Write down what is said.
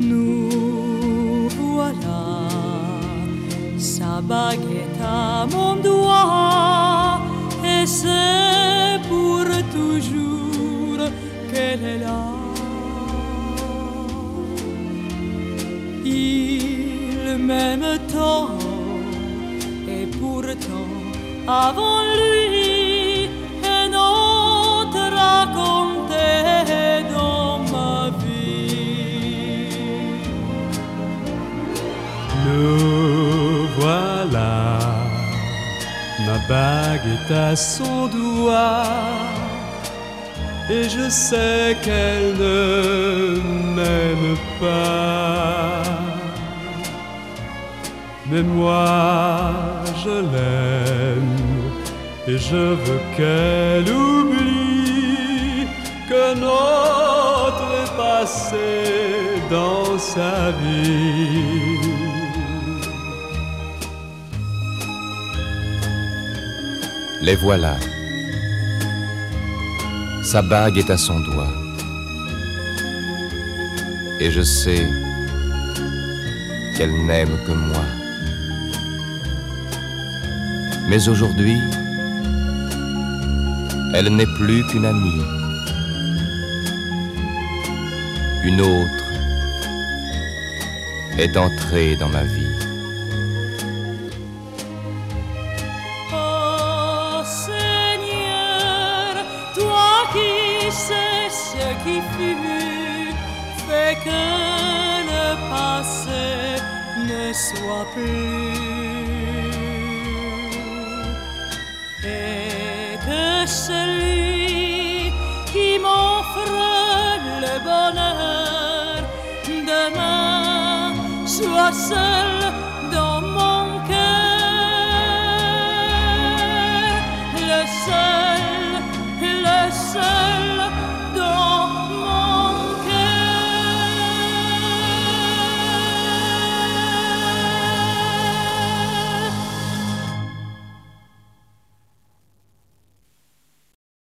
nous voilà. Sa baguette à mon doigt, et c'est pour toujours qu'elle est là. Il m'aime tant, et pourtant, avant lui, voilà, ma bague est à son doigt, et je sais qu'elle ne m'aime pas. Mais moi, je l'aime, et je veux qu'elle oublie que notre est passé dans sa vie. Les voilà. Sa bague est à son doigt. Et je sais qu'elle n'aime que moi. Mais aujourd'hui, elle n'est plus qu'une amie. Une autre est entrée dans ma vie. Sais ce qui fut, fais que le passé ne soit plus. Et que celui qui m'offre le bonheur demain soit seul